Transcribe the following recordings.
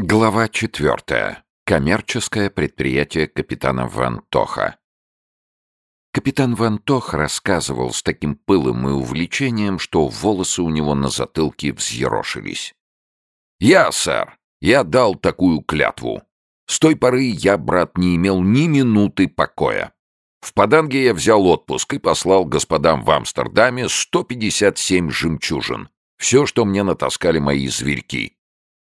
Глава четвертая. Коммерческое предприятие капитана Ван Тоха. Капитан Ван Тох рассказывал с таким пылом и увлечением, что волосы у него на затылке взъерошились. «Я, сэр, я дал такую клятву. С той поры я, брат, не имел ни минуты покоя. В Паданге я взял отпуск и послал господам в Амстердаме 157 жемчужин. Все, что мне натаскали мои зверьки.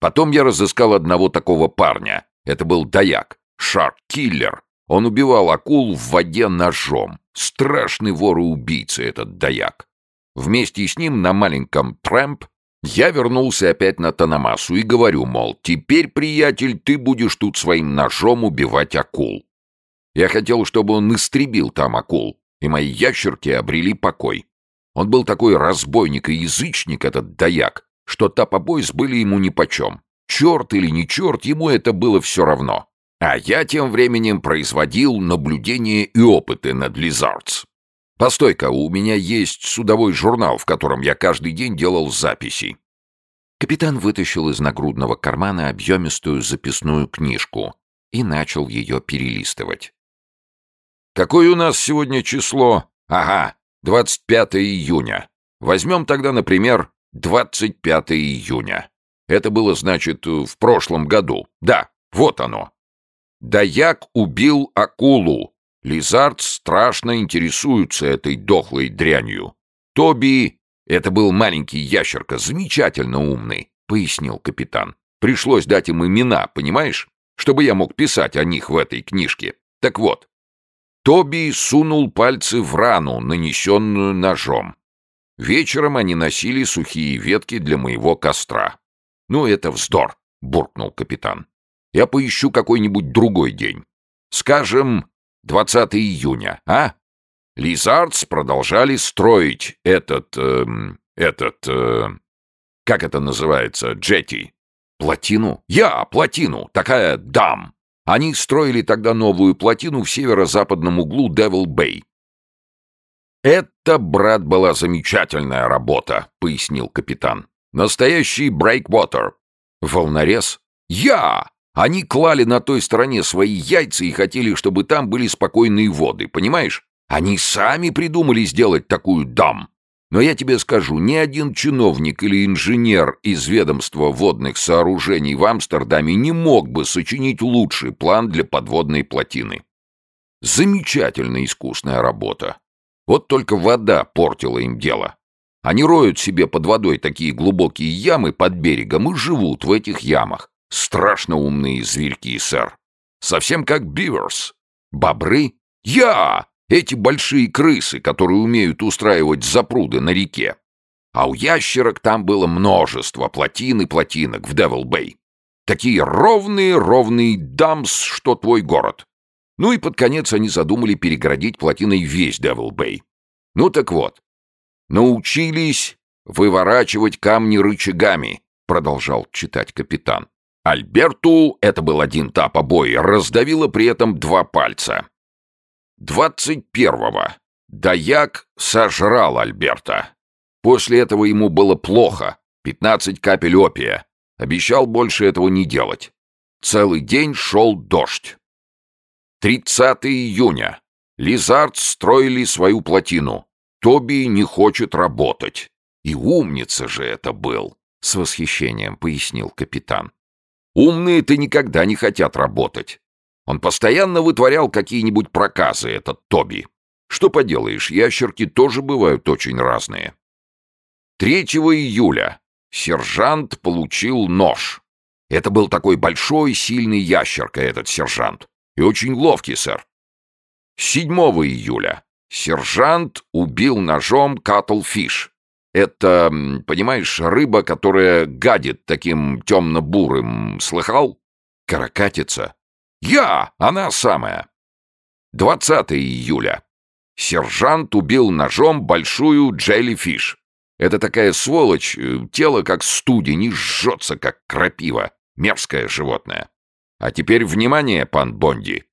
Потом я разыскал одного такого парня. Это был даяк, шарк-киллер. Он убивал акул в воде ножом. Страшный вор и убийца этот даяк. Вместе с ним на маленьком трэмп я вернулся опять на Танамасу и говорю, мол, теперь, приятель, ты будешь тут своим ножом убивать акул. Я хотел, чтобы он истребил там акул, и мои ящерки обрели покой. Он был такой разбойник и язычник, этот даяк, что Тапа-Бойс были ему нипочем. Черт или не черт, ему это было все равно. А я тем временем производил наблюдения и опыты над Лизардс. Постой-ка, у меня есть судовой журнал, в котором я каждый день делал записи. Капитан вытащил из нагрудного кармана объемистую записную книжку и начал ее перелистывать. «Какое у нас сегодня число? Ага, 25 июня. Возьмем тогда, например, 25 июня. Это было, значит, в прошлом году. Да, вот оно. Даяк убил акулу. Лизард страшно интересуется этой дохлой дрянью. Тоби, это был маленький ящерка, замечательно умный, пояснил капитан. Пришлось дать им имена, понимаешь? Чтобы я мог писать о них в этой книжке. Так вот, Тоби сунул пальцы в рану, нанесенную ножом. Вечером они носили сухие ветки для моего костра. «Ну, это вздор», — буркнул капитан. «Я поищу какой-нибудь другой день. Скажем, 20 июня, а?» Лизардс продолжали строить этот... Э, этот... Э, как это называется? Джетти. Плотину? Я, плотину. Такая дам. Они строили тогда новую плотину в северо-западном углу Девил-Бэй. «Это, брат, была замечательная работа», — пояснил капитан. «Настоящий брейквотер. Волнорез? Я! Они клали на той стороне свои яйца и хотели, чтобы там были спокойные воды, понимаешь? Они сами придумали сделать такую дам. Но я тебе скажу, ни один чиновник или инженер из ведомства водных сооружений в Амстердаме не мог бы сочинить лучший план для подводной плотины. Замечательно искусная работа. Вот только вода портила им дело. Они роют себе под водой такие глубокие ямы под берегом и живут в этих ямах. Страшно умные зверьки, сэр. Совсем как биверс. Бобры? Я! Эти большие крысы, которые умеют устраивать запруды на реке. А у ящерок там было множество плотин и плотинок в Девил-Бэй. Такие ровные-ровные дамс, что твой город. Ну и под конец они задумали перегородить плотиной весь Девил-Бэй. Ну так вот, научились выворачивать камни рычагами, продолжал читать капитан. Альберту, это был один тап обои, раздавило при этом два пальца. Двадцать первого Даяк сожрал Альберта. После этого ему было плохо, пятнадцать капель опия. Обещал больше этого не делать. Целый день шел дождь. 30 июня. Лизард строили свою плотину. Тоби не хочет работать. И умница же это был, с восхищением пояснил капитан. Умные-то никогда не хотят работать. Он постоянно вытворял какие-нибудь проказы, этот Тоби. Что поделаешь, ящерки тоже бывают очень разные. 3 июля сержант получил нож. Это был такой большой, сильный ящерка, этот сержант. И очень ловкий, сэр. 7 июля сержант убил ножом катлфиш. Это, понимаешь, рыба, которая гадит таким темно-бурым. Слыхал? Каракатица. Я! Она самая. 20 июля. Сержант убил ножом большую джеллифиш. Это такая сволочь, э, тело как студень и жжется, как крапива. Мерзкое животное. А теперь внимание, пан Бонди.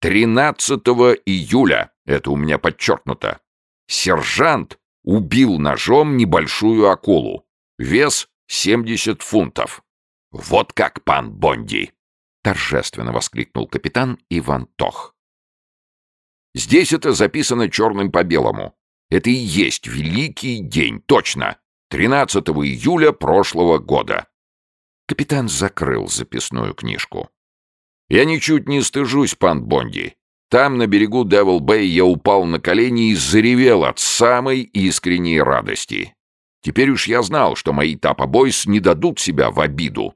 13 июля, это у меня подчеркнуто, сержант убил ножом небольшую акулу. Вес 70 фунтов. Вот как, пан Бонди!» — торжественно воскликнул капитан Иван Тох. «Здесь это записано черным по белому. Это и есть великий день, точно! 13 июля прошлого года!» Капитан закрыл записную книжку. «Я ничуть не стыжусь, пан Бонди. Там, на берегу Девил-Бэй, я упал на колени и заревел от самой искренней радости. Теперь уж я знал, что мои тапа-бойс не дадут себя в обиду.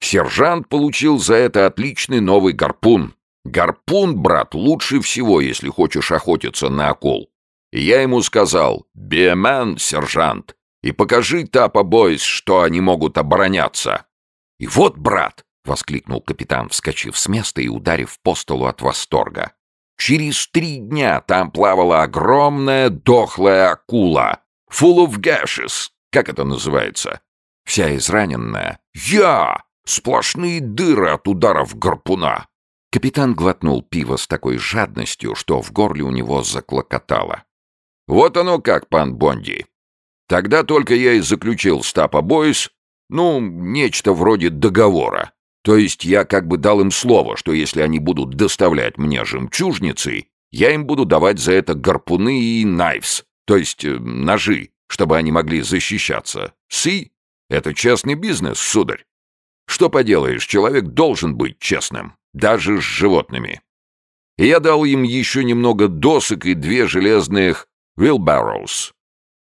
Сержант получил за это отличный новый гарпун. Гарпун, брат, лучше всего, если хочешь охотиться на акул. И я ему сказал, «Биэмен, сержант, и покажи тапа-бойс, что они могут обороняться». И вот, брат, — воскликнул капитан, вскочив с места и ударив по столу от восторга. «Через три дня там плавала огромная дохлая акула, Full of gashes. Как это называется? Вся израненная. Я! Сплошные дыры от ударов гарпуна. Капитан глотнул пиво с такой жадностью, что в горле у него заклокотало. Вот оно как, пан Бонди. Тогда только я и заключил с Тапа Бойс, ну, нечто вроде договора. То есть я как бы дал им слово, что если они будут доставлять мне жемчужницы, я им буду давать за это гарпуны и найвс, то есть э, ножи, чтобы они могли защищаться. Си, это честный бизнес, сударь. Что поделаешь, человек должен быть честным, даже с животными. Я дал им еще немного досок и две железных wheelbarrows.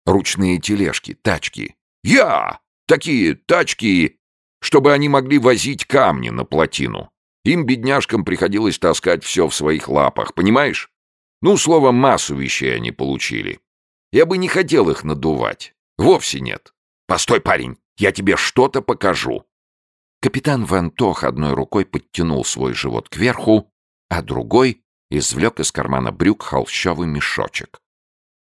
Ручные тележки, тачки. Я! Такие тачки, чтобы они могли возить камни на плотину. Им, бедняжкам, приходилось таскать все в своих лапах, понимаешь? Ну, словом, массу вещей они получили. Я бы не хотел их надувать. Вовсе нет. Постой, парень, я тебе что-то покажу. Капитан Ван Тох одной рукой подтянул свой живот кверху, а другой извлек из кармана брюк холщовый мешочек.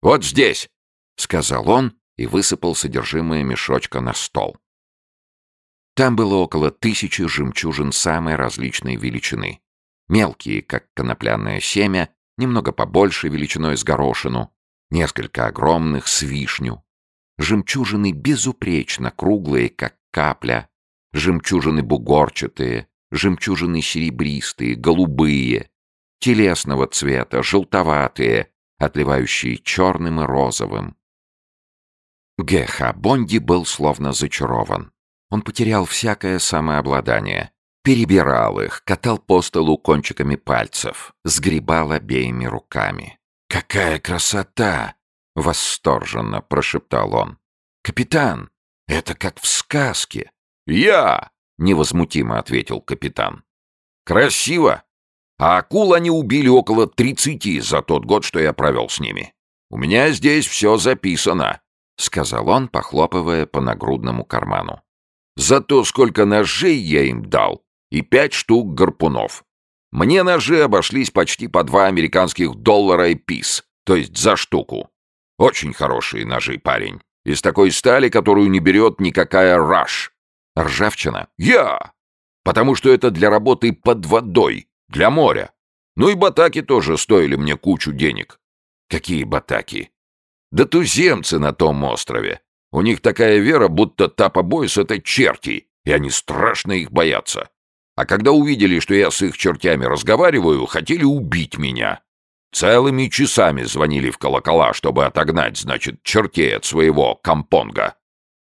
«Вот здесь!» — сказал он и высыпал содержимое мешочка на стол. Там было около тысячи жемчужин самой различной величины. Мелкие, как конопляное семя, немного побольше величиной с горошину, несколько огромных с вишню, жемчужины безупречно круглые, как капля, жемчужины бугорчатые, жемчужины серебристые, голубые, телесного цвета, желтоватые, отливающие черным и розовым. Геха Бонди был словно зачарован. Он потерял всякое самообладание, перебирал их, катал по столу кончиками пальцев, сгребал обеими руками. «Какая красота!» — восторженно прошептал он. «Капитан, это как в сказке!» «Я!» — невозмутимо ответил капитан. «Красиво! А акул они убили около тридцати за тот год, что я провел с ними. У меня здесь все записано», — сказал он, похлопывая по нагрудному карману. «За то, сколько ножей я им дал, и пять штук гарпунов. Мне ножи обошлись почти по два американских доллара и пис, то есть за штуку. Очень хорошие ножи, парень. Из такой стали, которую не берет никакая раш. Ржавчина? Я! Потому что это для работы под водой, для моря. Ну и батаки тоже стоили мне кучу денег. Какие батаки? Да туземцы на том острове. У них такая вера, будто Тапа Бойс — это черти, и они страшно их боятся. А когда увидели, что я с их чертями разговариваю, хотели убить меня. Целыми часами звонили в колокола, чтобы отогнать, значит, чертей от своего компонга.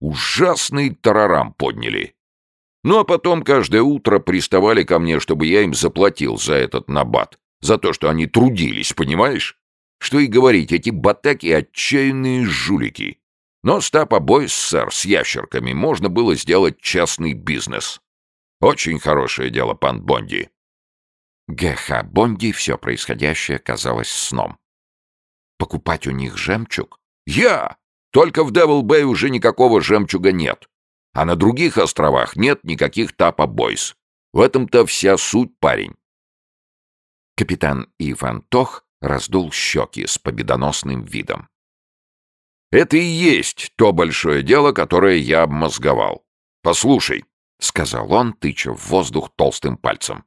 Ужасный тарарам подняли. Ну а потом каждое утро приставали ко мне, чтобы я им заплатил за этот набат. За то, что они трудились, понимаешь? Что и говорить, эти батаки — отчаянные жулики. Но с Тапа сэр, с ящерками можно было сделать частный бизнес. Очень хорошее дело, пан Бонди. Г.Х. Бонди все происходящее казалось сном. Покупать у них жемчуг? Я! Только в Девил-Бэй уже никакого жемчуга нет. А на других островах нет никаких Тапа Бойс. В этом-то вся суть, парень. Капитан Иван Тох раздул щеки с победоносным видом. Это и есть то большое дело, которое я обмозговал. Послушай, — сказал он, тыча в воздух толстым пальцем.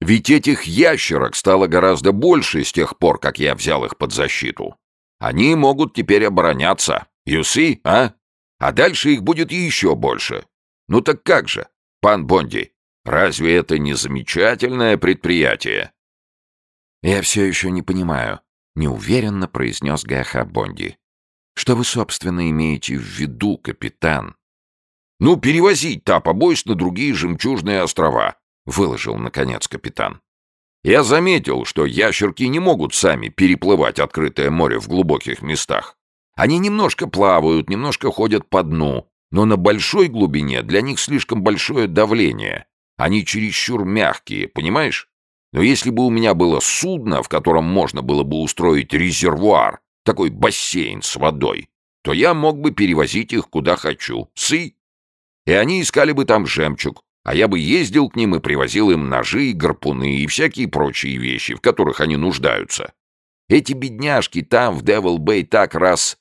«Ведь этих ящерок стало гораздо больше с тех пор, как я взял их под защиту. Они могут теперь обороняться. You see, а? А дальше их будет еще больше. Ну так как же, пан Бонди, разве это не замечательное предприятие? Я все еще не понимаю, неуверенно произнес Гаха Бонди. Что вы, собственно, имеете в виду, капитан? Ну, перевозить Тапа-Бойс на другие жемчужные острова, выложил, наконец, капитан. Я заметил, что ящерки не могут сами переплывать открытое море в глубоких местах. Они немножко плавают, немножко ходят по дну, но на большой глубине для них слишком большое давление. Они чересчур мягкие, понимаешь? Но если бы у меня было судно, в котором можно было бы устроить резервуар, такой бассейн с водой, то я мог бы перевозить их куда хочу. Сы! И они искали бы там жемчуг, а я бы ездил к ним и привозил им ножи и гарпуны и всякие прочие вещи, в которых они нуждаются. Эти бедняжки там, в Девил-Бэй, так раз...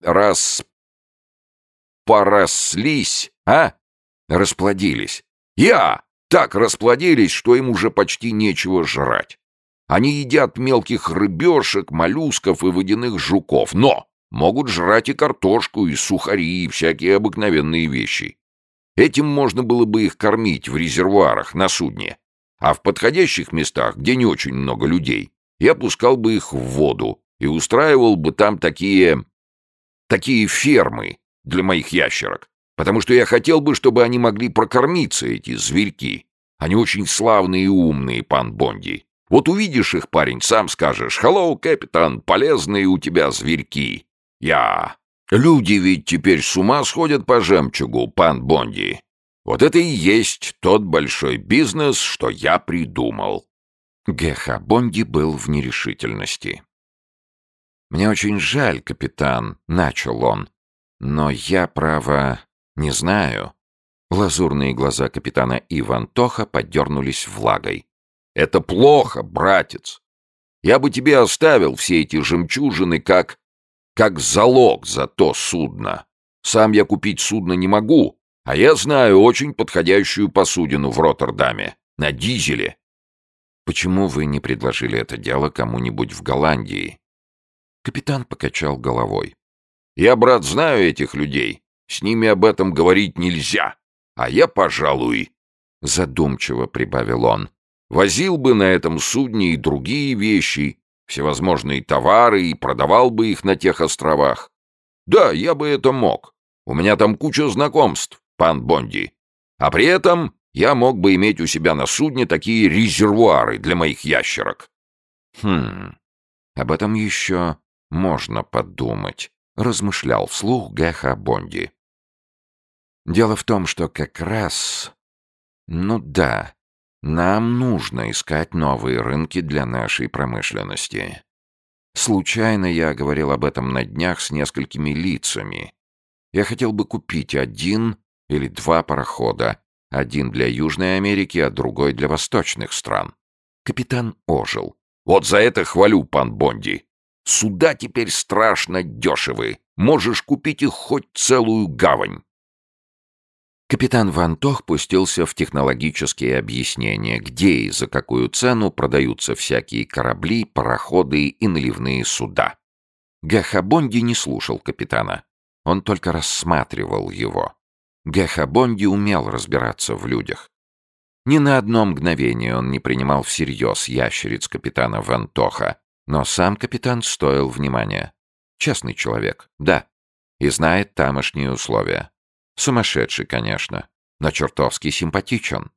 раз... порослись, а? Расплодились. Я! Так расплодились, что им уже почти нечего жрать. Они едят мелких рыбешек, моллюсков и водяных жуков, но могут жрать и картошку, и сухари, и всякие обыкновенные вещи. Этим можно было бы их кормить в резервуарах на судне. А в подходящих местах, где не очень много людей, я пускал бы их в воду и устраивал бы там такие... такие фермы для моих ящерок. Потому что я хотел бы, чтобы они могли прокормиться, эти зверьки. Они очень славные и умные, пан Бонди. Вот увидишь их, парень, сам скажешь, «Hello, капитан, полезные у тебя зверьки». Я Люди ведь теперь с ума сходят по жемчугу, пан Бонди. Вот это и есть тот большой бизнес, что я придумал. Геха Бонди был в нерешительности. «Мне очень жаль, капитан», — начал он. «Но я, право, не знаю». Лазурные глаза капитана Иван Тоха подернулись влагой. «Это плохо, братец. Я бы тебе оставил все эти жемчужины как как залог за то судно. Сам я купить судно не могу, а я знаю очень подходящую посудину в Роттердаме, на дизеле. Почему вы не предложили это дело кому-нибудь в Голландии? Капитан покачал головой. Я, брат, знаю этих людей. С ними об этом говорить нельзя. А я, пожалуй, задумчиво прибавил он, возил бы на этом судне и другие вещи, всевозможные товары и продавал бы их на тех островах. Да, я бы это мог. У меня там куча знакомств, пан Бонди. А при этом я мог бы иметь у себя на судне такие резервуары для моих ящерок. Хм, об этом еще можно подумать, размышлял вслух Геха Бонди. Дело в том, что как раз... Ну да, нам нужно искать новые рынки для нашей промышленности. Случайно я говорил об этом на днях с несколькими лицами. Я хотел бы купить один или два парохода, один для Южной Америки, а другой для восточных стран. Капитан ожил. «Вот за это хвалю, пан Бонди. Суда теперь страшно дешевы. Можешь купить их хоть целую гавань. Капитан Ван Тох пустился в технологические объяснения, где и за какую цену продаются всякие корабли, пароходы и наливные суда. Гахабонди не слушал капитана. Он только рассматривал его. Гахабонди умел разбираться в людях. Ни на одно мгновение он не принимал всерьез ящериц капитана Ван Тоха, но сам капитан стоил внимания. Честный человек, да, и знает тамошние условия. Сумасшедший, конечно, но чертовски симпатичен.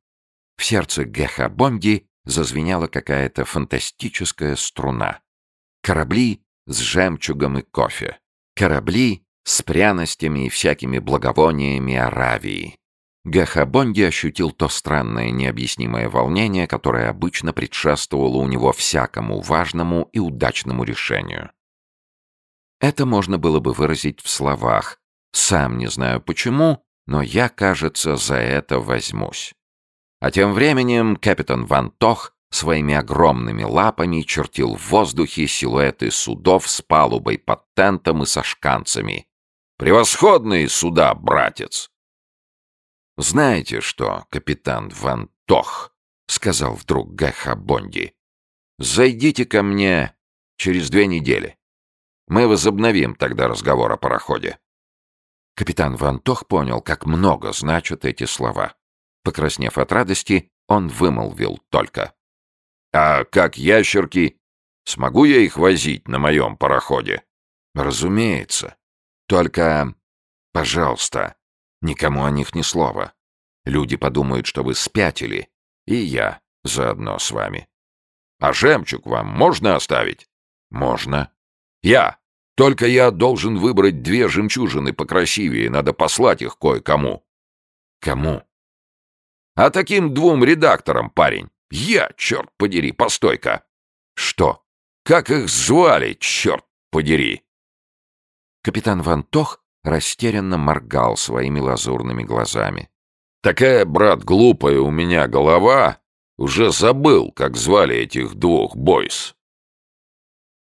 В сердце Геха Бонди зазвенела какая-то фантастическая струна. Корабли с жемчугом и кофе. Корабли с пряностями и всякими благовониями Аравии. Геха Бонди ощутил то странное необъяснимое волнение, которое обычно предшествовало у него всякому важному и удачному решению. Это можно было бы выразить в словах, сам не знаю почему, но я, кажется, за это возьмусь. А тем временем капитан Ван Тох своими огромными лапами чертил в воздухе силуэты судов с палубой под тентом и со шканцами. «Превосходные суда, братец!» «Знаете что, капитан Ван Тох?» — сказал вдруг Гэха Бонди. «Зайдите ко мне через две недели. Мы возобновим тогда разговор о пароходе. Капитан Вантох понял, как много значат эти слова. Покраснев от радости, он вымолвил только. «А как ящерки? Смогу я их возить на моем пароходе?» «Разумеется. Только, пожалуйста, никому о них ни слова. Люди подумают, что вы спятили, и я заодно с вами». «А жемчуг вам можно оставить?» «Можно». «Я. Только я должен выбрать две жемчужины покрасивее, надо послать их кое-кому». «Кому?» «А таким двум редакторам, парень. Я, черт подери, постой-ка». «Что?» «Как их звали, черт подери?» Капитан Ван Тох растерянно моргал своими лазурными глазами. «Такая, брат, глупая у меня голова. Уже забыл, как звали этих двух бойс».